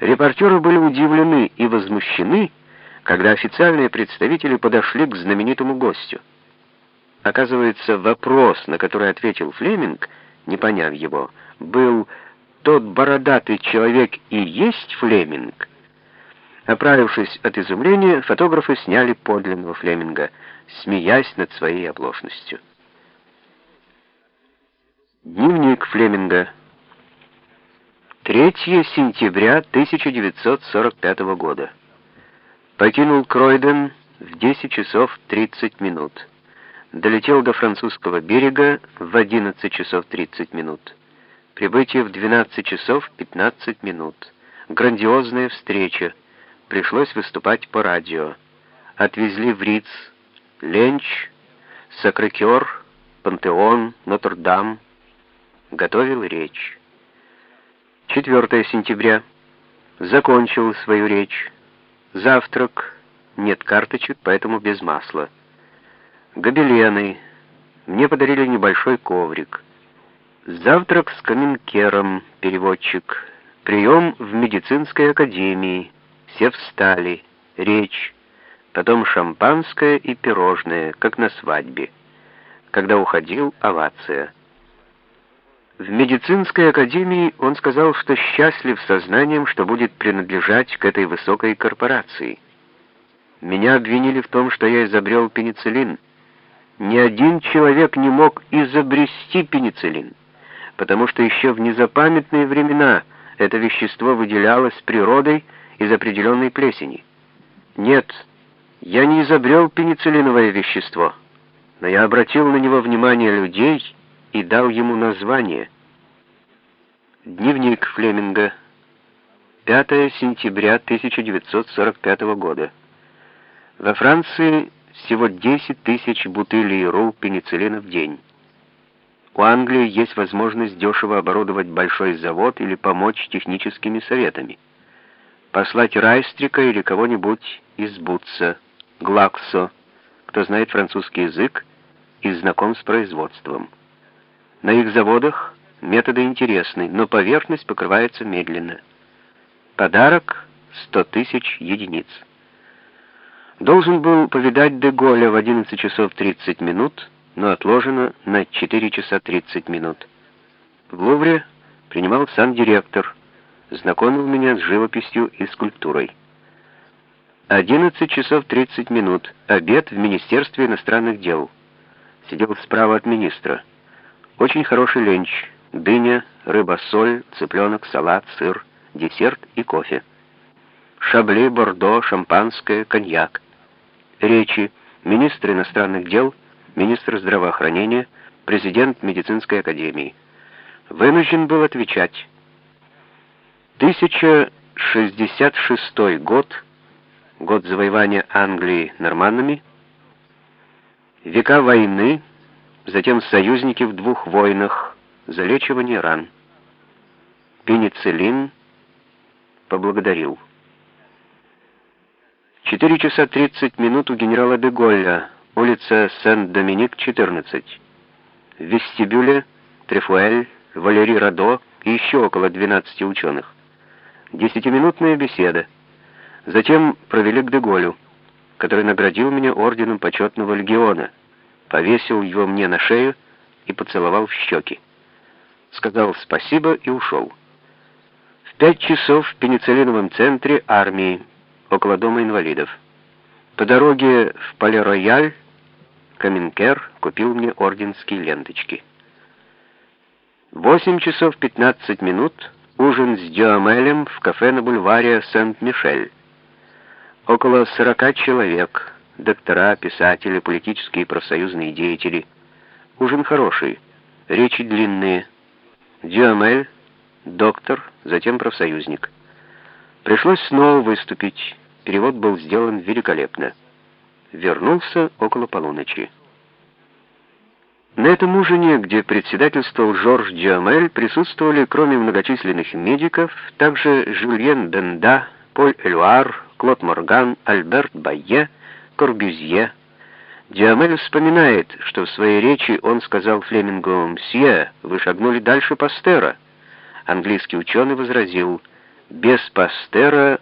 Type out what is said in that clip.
Репортеры были удивлены и возмущены, когда официальные представители подошли к знаменитому гостю. Оказывается, вопрос, на который ответил Флеминг, не поняв его, был «Тот бородатый человек и есть Флеминг?» Оправившись от изумления, фотографы сняли подлинного Флеминга, смеясь над своей оплошностью. Дневник Флеминга. 3 сентября 1945 года. Покинул Кройден в 10 часов 30 минут. Долетел до французского берега в 11 часов 30 минут. Прибытие в 12 часов 15 минут. Грандиозная встреча. Пришлось выступать по радио. Отвезли в Риц, Ленч, Сакрекер, Пантеон, Нотр-Дам. Готовил речь. 4 сентября. Закончил свою речь. Завтрак. Нет карточек, поэтому без масла. Гобелены. Мне подарили небольшой коврик. Завтрак с каменкером, переводчик. Прием в медицинской академии. Все встали. Речь. Потом шампанское и пирожное, как на свадьбе. Когда уходил, овация. В медицинской академии он сказал, что счастлив сознанием, что будет принадлежать к этой высокой корпорации. Меня обвинили в том, что я изобрел пенициллин. Ни один человек не мог изобрести пенициллин, потому что еще в незапамятные времена это вещество выделялось природой из определенной плесени. Нет, я не изобрел пенициллиновое вещество, но я обратил на него внимание людей и дал ему название. Дневник Флеминга. 5 сентября 1945 года. Во Франции всего 10 тысяч бутылей РУ пенициллина в день. У Англии есть возможность дешево оборудовать большой завод или помочь техническими советами. Послать Райстрика или кого-нибудь из Бутса, Глаксо, кто знает французский язык и знаком с производством. На их заводах методы интересны, но поверхность покрывается медленно. Подарок — 100 тысяч единиц. Должен был повидать Деголя в 11 часов 30 минут, но отложено на 4 часа 30 минут. В Лувре принимал сам директор, знакомил меня с живописью и скульптурой. 11 часов 30 минут. Обед в Министерстве иностранных дел. Сидел справа от министра. Очень хороший ленч. Дыня, рыба-соль, цыпленок, салат, сыр, десерт и кофе. Шабле, бордо, шампанское, коньяк. Речи. Министр иностранных дел, министр здравоохранения, президент медицинской академии. Вынужден был отвечать. 1066 год, год завоевания Англии норманнами, века войны, затем союзники в двух войнах, залечивание ран. Пенициллин поблагодарил. 4 часа 30 минут у генерала де Голля, улица Сен-Доминик, 14. В вестибюле Трефуэль, Валерий Радо и еще около 12 ученых. Десятиминутная беседа. Затем провели к Деголю, который наградил меня орденом почетного легиона, повесил его мне на шею и поцеловал в щеки. Сказал спасибо и ушел. В пять часов в пенициллиновом центре армии, около дома инвалидов. По дороге в Пале-Рояль Каменкер купил мне орденские ленточки. 8 часов 15 минут ужин с Дюамелем в кафе на бульваре Сент-Мишель. Около 40 человек, доктора, писатели, политические и профсоюзные деятели. Ужин хороший, речи длинные. Дюамель, доктор, затем профсоюзник. Пришлось снова выступить. Перевод был сделан великолепно. Вернулся около полуночи. На этом ужине, где председательствовал Жорж Дюамель, присутствовали, кроме многочисленных медиков, также Жюльен Бенда, Поль Элюар, Клод Морган, Альберт Байе, Корбюзье. Дюамель вспоминает, что в своей речи он сказал Флемингу «Мсье, вы шагнули дальше Пастера». Английский ученый возразил без Пастера